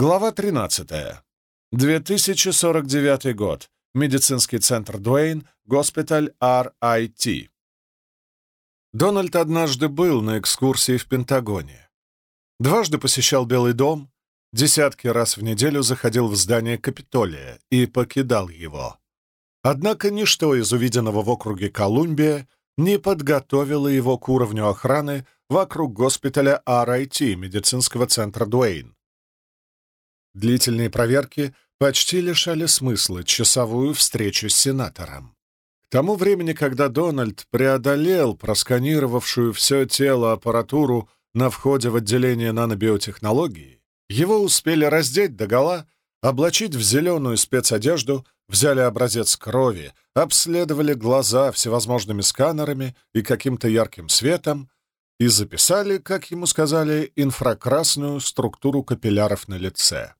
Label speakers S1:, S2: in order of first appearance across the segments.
S1: Глава 13. 2049 год. Медицинский центр Дуэйн, госпиталь RIT. Дональд однажды был на экскурсии в Пентагоне. Дважды посещал Белый дом, десятки раз в неделю заходил в здание Капитолия и покидал его. Однако ничто из увиденного в округе Колумбия не подготовило его к уровню охраны вокруг госпиталя RIT, медицинского центра Дуэйн. Длительные проверки почти лишали смысла часовую встречу с сенатором. К тому времени, когда Дональд преодолел просканировавшую все тело аппаратуру на входе в отделение нанобиотехнологии, его успели раздеть догола, облачить в зеленую спецодежду, взяли образец крови, обследовали глаза всевозможными сканерами и каким-то ярким светом и записали, как ему сказали, инфракрасную структуру капилляров на лице.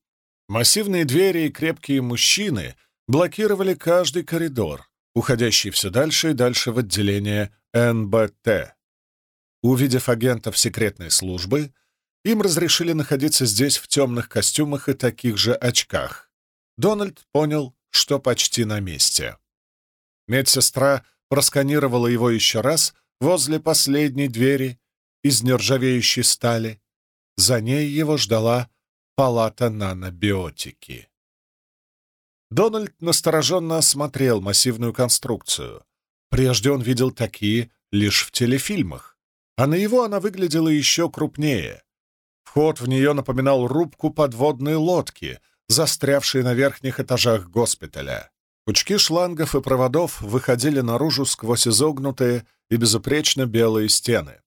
S1: Массивные двери и крепкие мужчины блокировали каждый коридор, уходящий все дальше и дальше в отделение НБТ. Увидев агентов секретной службы, им разрешили находиться здесь в темных костюмах и таких же очках. Дональд понял, что почти на месте. Медсестра просканировала его еще раз возле последней двери из нержавеющей стали. За ней его ждала палата нанобиотики. Дональд настороженно осмотрел массивную конструкцию. Прежде он видел такие лишь в телефильмах, а на его она выглядела еще крупнее. Вход в нее напоминал рубку подводной лодки, застрявшей на верхних этажах госпиталя. Пучки шлангов и проводов выходили наружу сквозь изогнутые и безупречно белые стены.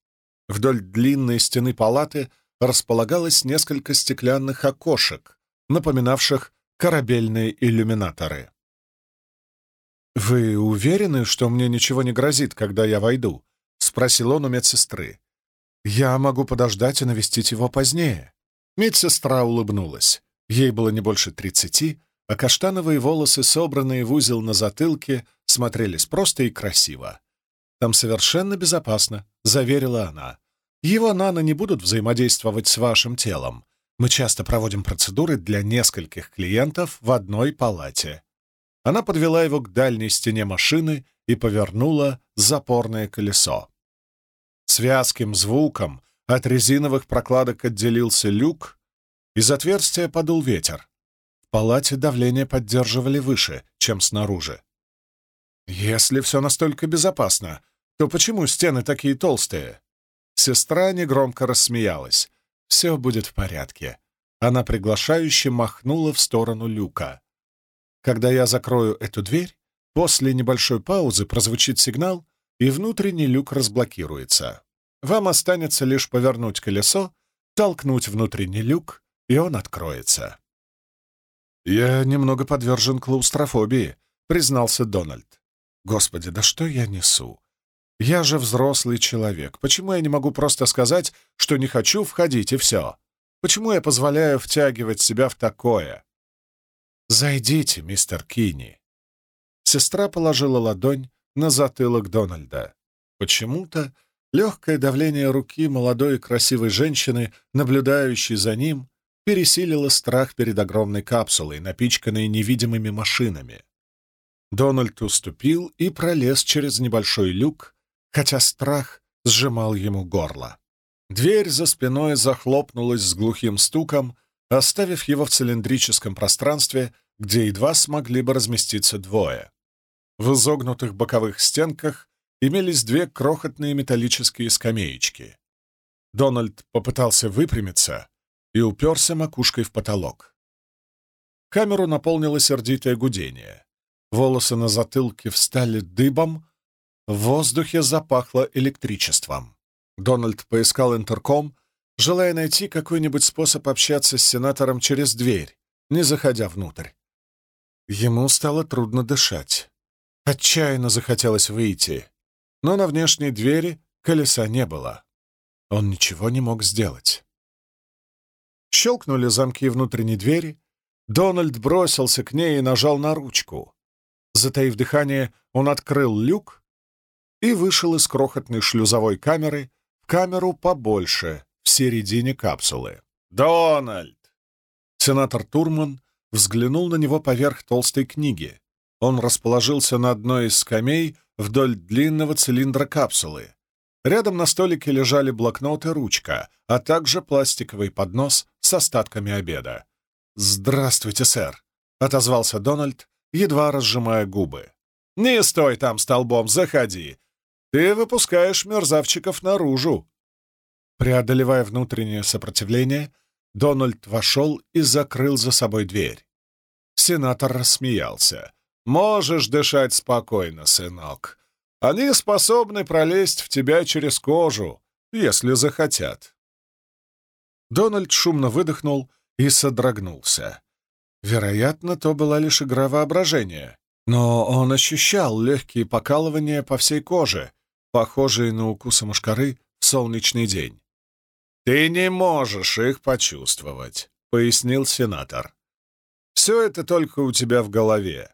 S1: Вдоль длинной стены палаты располагалось несколько стеклянных окошек, напоминавших корабельные иллюминаторы. «Вы уверены, что мне ничего не грозит, когда я войду?» — спросил он у медсестры. «Я могу подождать и навестить его позднее». Медсестра улыбнулась. Ей было не больше тридцати, а каштановые волосы, собранные в узел на затылке, смотрелись просто и красиво. «Там совершенно безопасно», — заверила она. «Его нано не будут взаимодействовать с вашим телом. Мы часто проводим процедуры для нескольких клиентов в одной палате. Она подвела его к дальней стене машины и повернула запорное колесо. С вязким звуком от резиновых прокладок отделился люк, из отверстия подул ветер. В палате давление поддерживали выше, чем снаружи. Если все настолько безопасно, то почему стены такие толстые? Сестра негромко рассмеялась. Все будет в порядке. Она приглашающе махнула в сторону люка. Когда я закрою эту дверь, после небольшой паузы прозвучит сигнал, и внутренний люк разблокируется. Вам останется лишь повернуть колесо, толкнуть внутренний люк, и он откроется. «Я немного подвержен клаустрофобии», — признался Дональд. «Господи, да что я несу? Я же взрослый человек. Почему я не могу просто сказать, что не хочу входить, и все? Почему я позволяю втягивать себя в такое? Зайдите, мистер Кини. Сестра положила ладонь на затылок Дональда. Почему-то легкое давление руки молодой и красивой женщины, наблюдающей за ним, пересилило страх перед огромной капсулой, напичканной невидимыми машинами. Дональд уступил и пролез через небольшой люк, хотя страх сжимал ему горло. Дверь за спиной захлопнулась с глухим стуком, оставив его в цилиндрическом пространстве, где едва смогли бы разместиться двое. В изогнутых боковых стенках имелись две крохотные металлические скамеечки. Дональд попытался выпрямиться и уперся макушкой в потолок. Камеру наполнило сердитое гудение. Волосы на затылке встали дыбом, в воздухе запахло электричеством. Дональд поискал интерком, желая найти какой-нибудь способ общаться с сенатором через дверь, не заходя внутрь. Ему стало трудно дышать. Отчаянно захотелось выйти, но на внешней двери колеса не было. Он ничего не мог сделать. Щелкнули замки внутренней двери. Дональд бросился к ней и нажал на ручку. Затаив дыхание, он открыл люк и вышел из крохотной шлюзовой камеры в камеру побольше, в середине капсулы. «Дональд!» Сенатор Турман взглянул на него поверх толстой книги. Он расположился на одной из скамей вдоль длинного цилиндра капсулы. Рядом на столике лежали блокнот и ручка, а также пластиковый поднос с остатками обеда. «Здравствуйте, сэр», — отозвался Дональд, едва разжимая губы. «Не стой там столбом, заходи. Ты выпускаешь мерзавчиков наружу». Преодолевая внутреннее сопротивление, Дональд вошел и закрыл за собой дверь. Сенатор рассмеялся. «Можешь дышать спокойно, сынок. Они способны пролезть в тебя через кожу, если захотят». Дональд шумно выдохнул и содрогнулся. Вероятно, то была лишь игра воображения, но он ощущал легкие покалывания по всей коже, похожие на укусы мушкары в солнечный день. «Ты не можешь их почувствовать», — пояснил сенатор. «Все это только у тебя в голове.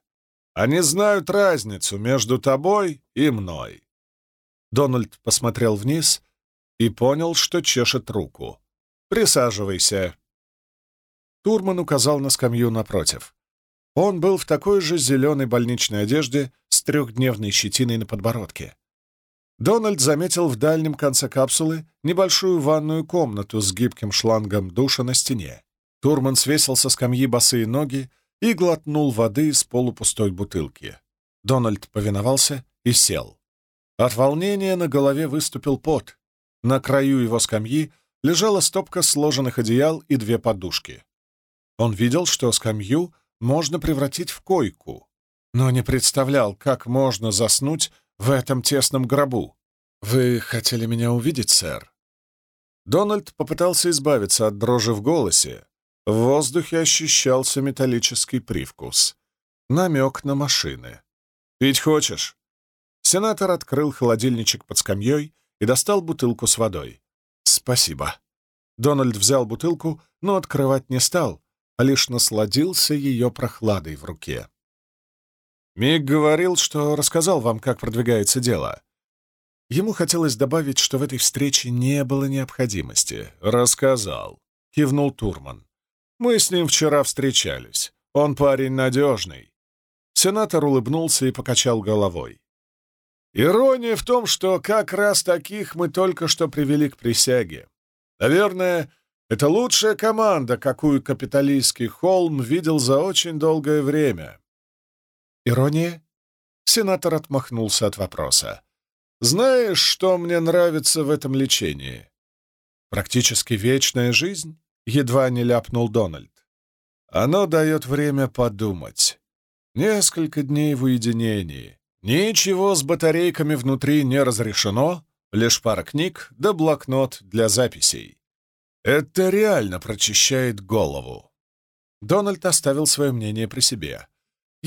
S1: Они знают разницу между тобой и мной». Дональд посмотрел вниз и понял, что чешет руку. «Присаживайся». Турман указал на скамью напротив. Он был в такой же зеленой больничной одежде с трехдневной щетиной на подбородке. Дональд заметил в дальнем конце капсулы небольшую ванную комнату с гибким шлангом душа на стене. Турман свесил со скамьи босые ноги и глотнул воды из полупустой бутылки. Дональд повиновался и сел. От волнения на голове выступил пот. На краю его скамьи лежала стопка сложенных одеял и две подушки. Он видел, что скамью можно превратить в койку, но не представлял, как можно заснуть в этом тесном гробу. Вы хотели меня увидеть, сэр?» Дональд попытался избавиться от дрожи в голосе. В воздухе ощущался металлический привкус. Намек на машины. «Пить хочешь?» Сенатор открыл холодильничек под скамьей и достал бутылку с водой. «Спасибо». Дональд взял бутылку, но открывать не стал, а лишь насладился ее прохладой в руке. Миг говорил, что рассказал вам, как продвигается дело. Ему хотелось добавить, что в этой встрече не было необходимости. «Рассказал», — кивнул Турман. «Мы с ним вчера встречались. Он парень надежный». Сенатор улыбнулся и покачал головой. «Ирония в том, что как раз таких мы только что привели к присяге. Наверное, это лучшая команда, какую капиталистский холм видел за очень долгое время. Ирония? Сенатор отмахнулся от вопроса. «Знаешь, что мне нравится в этом лечении?» «Практически вечная жизнь?» — едва не ляпнул Дональд. «Оно дает время подумать. Несколько дней в уединении. Ничего с батарейками внутри не разрешено, лишь пара книг да блокнот для записей. Это реально прочищает голову». Дональд оставил свое мнение при себе.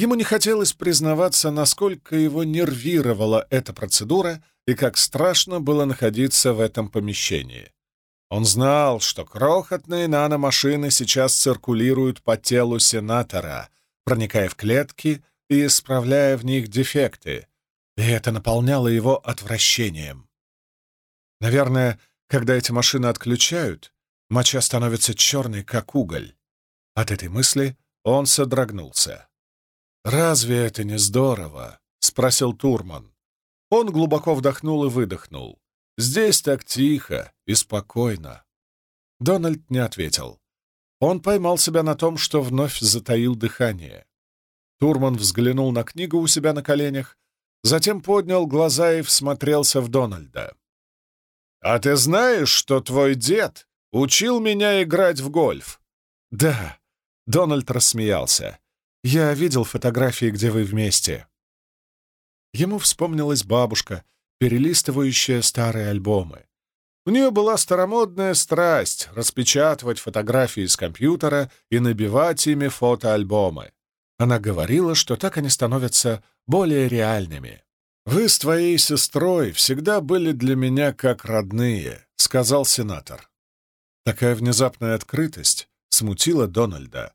S1: Ему не хотелось признаваться, насколько его нервировала эта процедура и как страшно было находиться в этом помещении. Он знал, что крохотные наномашины сейчас циркулируют по телу сенатора, проникая в клетки и исправляя в них дефекты, и это наполняло его отвращением. Наверное, когда эти машины отключают, моча становится черной, как уголь. От этой мысли он содрогнулся. «Разве это не здорово?» — спросил Турман. Он глубоко вдохнул и выдохнул. «Здесь так тихо и спокойно». Дональд не ответил. Он поймал себя на том, что вновь затаил дыхание. Турман взглянул на книгу у себя на коленях, затем поднял глаза и всмотрелся в Дональда. «А ты знаешь, что твой дед учил меня играть в гольф?» «Да», — Дональд рассмеялся. Я видел фотографии, где вы вместе». Ему вспомнилась бабушка, перелистывающая старые альбомы. У нее была старомодная страсть распечатывать фотографии с компьютера и набивать ими фотоальбомы. Она говорила, что так они становятся более реальными. «Вы с твоей сестрой всегда были для меня как родные», — сказал сенатор. Такая внезапная открытость смутила Дональда,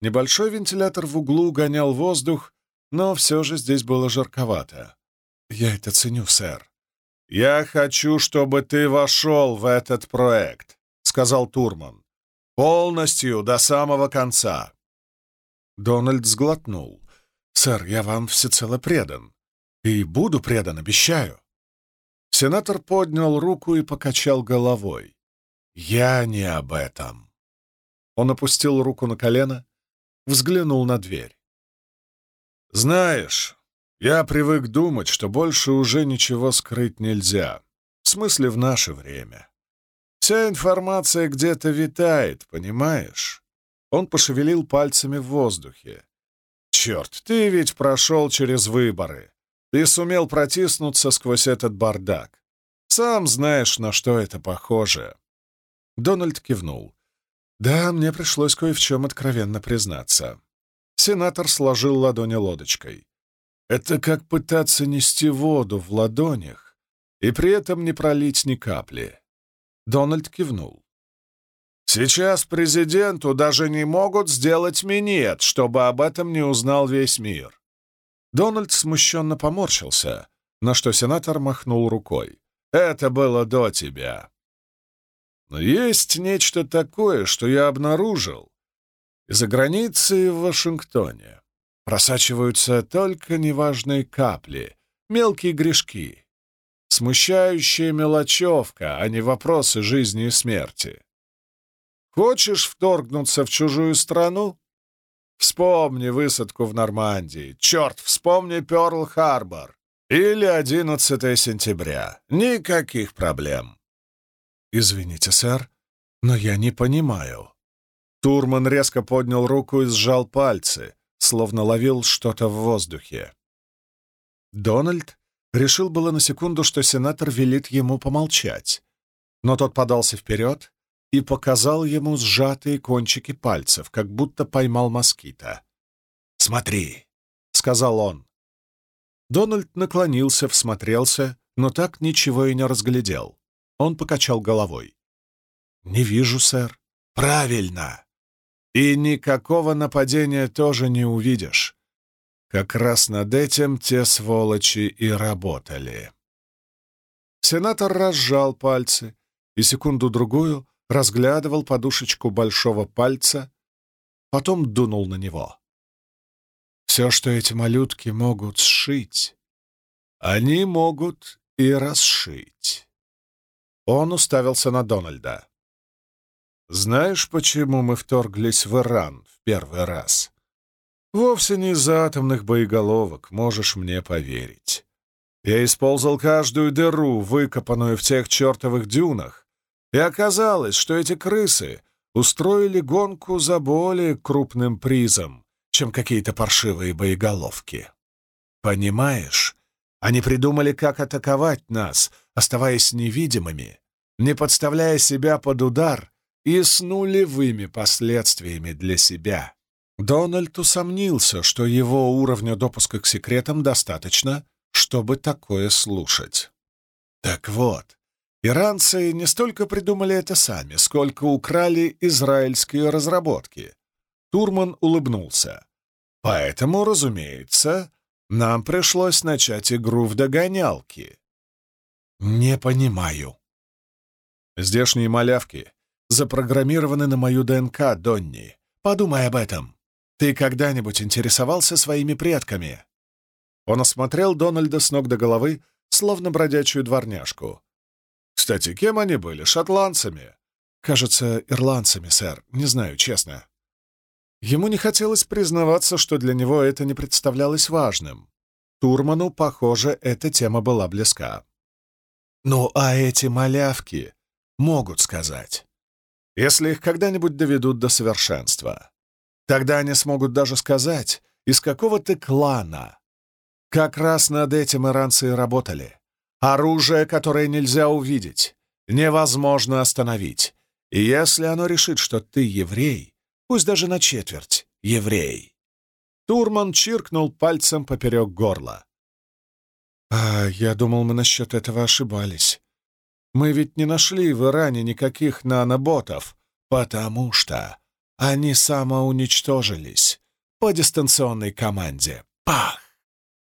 S1: Небольшой вентилятор в углу гонял воздух, но все же здесь было жарковато. «Я это ценю, сэр». «Я хочу, чтобы ты вошел в этот проект», — сказал Турман. Полностью, до самого конца. Дональд сглотнул. «Сэр, я вам всецело предан. И буду предан, обещаю». Сенатор поднял руку и покачал головой. «Я не об этом». Он опустил руку на колено, взглянул на дверь. «Знаешь, я привык думать, что больше уже ничего скрыть нельзя. В смысле, в наше время. Вся информация где-то витает, понимаешь?» Он пошевелил пальцами в воздухе. «Черт, ты ведь прошел через выборы. Ты сумел протиснуться сквозь этот бардак. Сам знаешь, на что это похоже». Дональд кивнул. «Да, мне пришлось кое в чем откровенно признаться». Сенатор сложил ладони лодочкой. «Это как пытаться нести воду в ладонях и при этом не пролить ни капли». Дональд кивнул. Сейчас президенту даже не могут сделать минет, чтобы об этом не узнал весь мир. Дональд смущенно поморщился, на что сенатор махнул рукой. «Это было до тебя». Но есть нечто такое, что я обнаружил. Из-за границы в Вашингтоне просачиваются только неважные капли, мелкие грешки, смущающая мелочевка, а не вопросы жизни и смерти. Хочешь вторгнуться в чужую страну? Вспомни высадку в Нормандии. Черт, вспомни Пёрл-Харбор. Или 11 сентября. Никаких проблем. Извините, сэр, но я не понимаю. Турман резко поднял руку и сжал пальцы, словно ловил что-то в воздухе. Дональд решил было на секунду, что сенатор велит ему помолчать, но тот подался вперед и показал ему сжатые кончики пальцев, как будто поймал москита. «Смотри», — сказал он. Дональд наклонился, всмотрелся, но так ничего и не разглядел. Он покачал головой. «Не вижу, сэр». «Правильно! И никакого нападения тоже не увидишь. Как раз над этим те сволочи и работали». Сенатор разжал пальцы и секунду-другую разглядывал подушечку большого пальца, потом дунул на него. Все, что эти малютки могут сшить, они могут и расшить. Он уставился на Дональда. «Знаешь, почему мы вторглись в Иран в первый раз?» «Вовсе не из-за атомных боеголовок, можешь мне поверить. Я использовал каждую дыру, выкопанную в тех чертовых дюнах, и оказалось, что эти крысы устроили гонку за более крупным призом, чем какие-то паршивые боеголовки. Понимаешь, они придумали, как атаковать нас, оставаясь невидимыми, не подставляя себя под удар и с нулевыми последствиями для себя. Дональд усомнился, что его уровня допуска к секретам достаточно, чтобы такое слушать. Так вот, Иранцы не столько придумали это сами, сколько украли израильские разработки. Турман улыбнулся. Поэтому, разумеется, нам пришлось начать игру в догонялки. Не понимаю. Здешние малявки запрограммированы на мою ДНК, Донни. Подумай об этом. Ты когда-нибудь интересовался своими предками?» Он осмотрел Дональда с ног до головы, словно бродячую дворняжку. Кстати, кем они были? Шотландцами? Кажется, ирландцами, сэр. Не знаю, честно. Ему не хотелось признаваться, что для него это не представлялось важным. Турману, похоже, эта тема была близка. Ну, а эти малявки могут сказать. Если их когда-нибудь доведут до совершенства. Тогда они смогут даже сказать, из какого ты клана. Как раз над этим иранцы и работали. Оружие, которое нельзя увидеть, невозможно остановить. И если оно решит, что ты еврей, пусть даже на четверть еврей. Турман чиркнул пальцем поперек горла. «А, я думал, мы насчет этого ошибались. Мы ведь не нашли в Иране никаких наноботов, потому что они самоуничтожились по дистанционной команде. Пах!»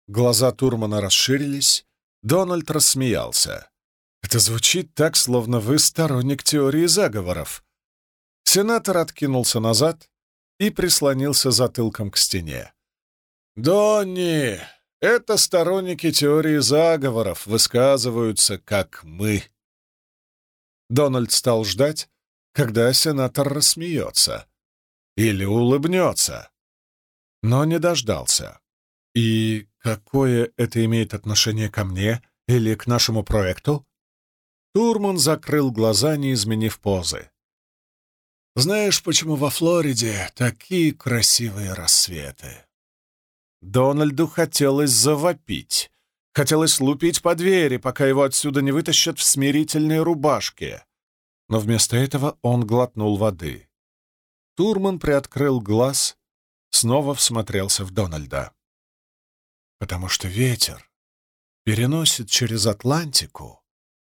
S1: Глаза Турмана расширились, Дональд рассмеялся. «Это звучит так, словно вы сторонник теории заговоров». Сенатор откинулся назад и прислонился затылком к стене. «Донни, это сторонники теории заговоров высказываются, как мы». Дональд стал ждать, когда сенатор рассмеется или улыбнется, но не дождался. «И какое это имеет отношение ко мне или к нашему проекту?» Турман закрыл глаза, не изменив позы. «Знаешь, почему во Флориде такие красивые рассветы?» Дональду хотелось завопить. Хотелось лупить по двери, пока его отсюда не вытащат в смирительной рубашке. Но вместо этого он глотнул воды. Турман приоткрыл глаз, снова всмотрелся в Дональда. «Потому что ветер переносит через Атлантику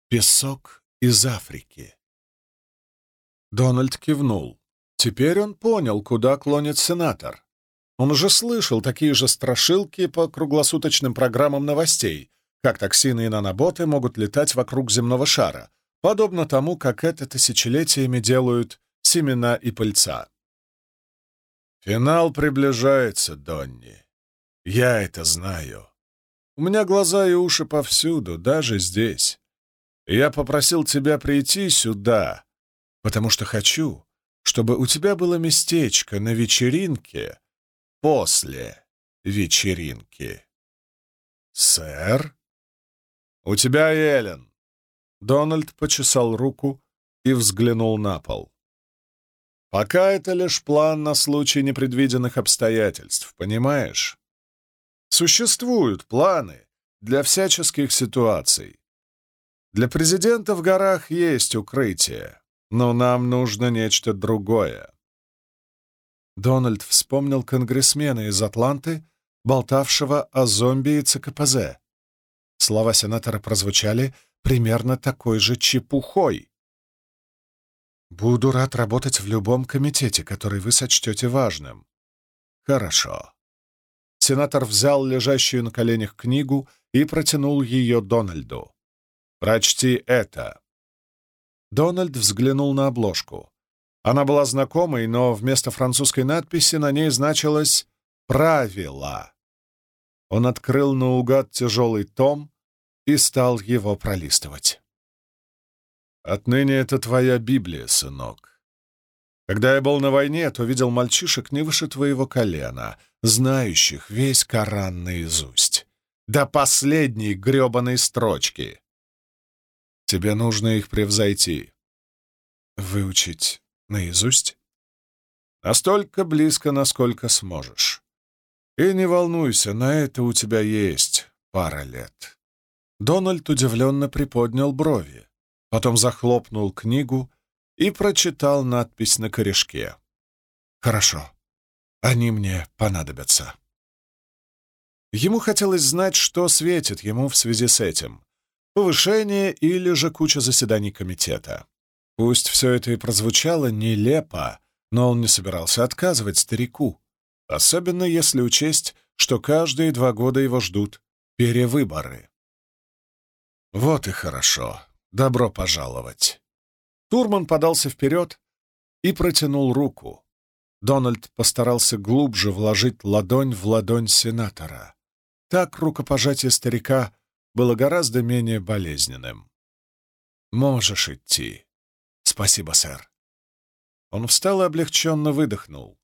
S1: песок из Африки». Дональд кивнул. Теперь он понял, куда клонит сенатор. Он уже слышал такие же страшилки по круглосуточным программам новостей, как токсины и наноботы могут летать вокруг земного шара, подобно тому, как это тысячелетиями делают семена и пыльца. «Финал приближается, Донни. Я это знаю. У меня глаза и уши повсюду, даже здесь. Я попросил тебя прийти сюда, потому что хочу, чтобы у тебя было местечко на вечеринке, после вечеринки. «Сэр?» «У тебя Эллен!» Дональд почесал руку и взглянул на пол. «Пока это лишь план на случай непредвиденных обстоятельств, понимаешь? Существуют планы для всяческих ситуаций. Для президента в горах есть укрытие, но нам нужно нечто другое. Дональд вспомнил конгрессмена из Атланты, болтавшего о зомби и ЦКПЗ. Слова сенатора прозвучали примерно такой же чепухой. «Буду рад работать в любом комитете, который вы сочтете важным». «Хорошо». Сенатор взял лежащую на коленях книгу и протянул ее Дональду. «Прочти это». Дональд взглянул на обложку. Она была знакомой, но вместо французской надписи на ней значилось «Правила». Он открыл наугад тяжелый том и стал его пролистывать. «Отныне это твоя Библия, сынок. Когда я был на войне, то видел мальчишек не выше твоего колена, знающих весь Коран наизусть. До последней гребаной строчки. Тебе нужно их превзойти. Выучить Наизусть? Настолько близко, насколько сможешь. И не волнуйся, на это у тебя есть пара лет. Дональд удивленно приподнял брови, потом захлопнул книгу и прочитал надпись на корешке. «Хорошо, они мне понадобятся». Ему хотелось знать, что светит ему в связи с этим. Повышение или же куча заседаний комитета. Пусть все это и прозвучало нелепо, но он не собирался отказывать старику, особенно если учесть, что каждые два года его ждут перевыборы. Вот и хорошо. Добро пожаловать. Турман подался вперед и протянул руку. Дональд постарался глубже вложить ладонь в ладонь сенатора. Так рукопожатие старика было гораздо менее болезненным. «Можешь идти», «Спасибо, сэр». Он встал и облегченно выдохнул.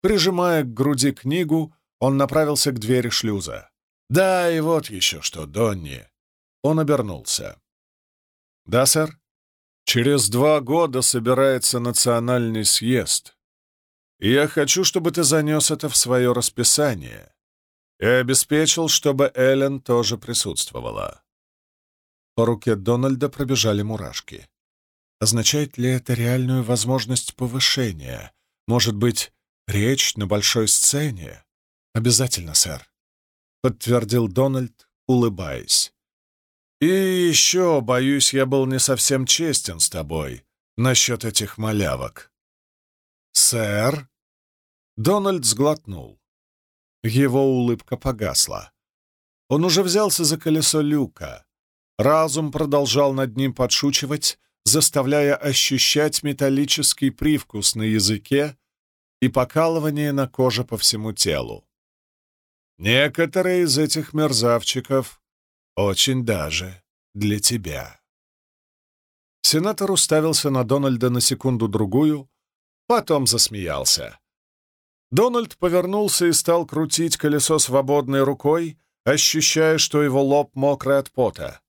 S1: Прижимая к груди книгу, он направился к двери шлюза. «Да, и вот еще что, Донни». Он обернулся. «Да, сэр?» «Через два года собирается национальный съезд. И я хочу, чтобы ты занес это в свое расписание и обеспечил, чтобы Эллен тоже присутствовала». По руке Дональда пробежали мурашки. Означает ли это реальную возможность повышения? Может быть, речь на большой сцене? Обязательно, сэр, — подтвердил Дональд, улыбаясь. И еще, боюсь, я был не совсем честен с тобой насчет этих малявок. Сэр? Дональд сглотнул. Его улыбка погасла. Он уже взялся за колесо люка. Разум продолжал над ним подшучивать, заставляя ощущать металлический привкус на языке и покалывание на коже по всему телу. Некоторые из этих мерзавчиков очень даже для тебя. Сенатор уставился на Дональда на секунду-другую, потом засмеялся. Дональд повернулся и стал крутить колесо свободной рукой, ощущая, что его лоб мокрый от пота.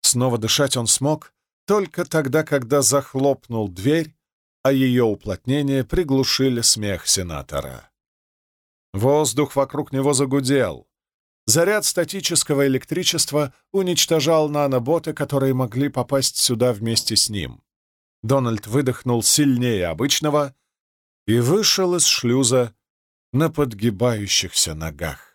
S1: Снова дышать он смог только тогда, когда захлопнул дверь, а ее уплотнение приглушили смех сенатора. Воздух вокруг него загудел. Заряд статического электричества уничтожал наноботы, которые могли попасть сюда вместе с ним. Дональд выдохнул сильнее обычного и вышел из шлюза на подгибающихся ногах.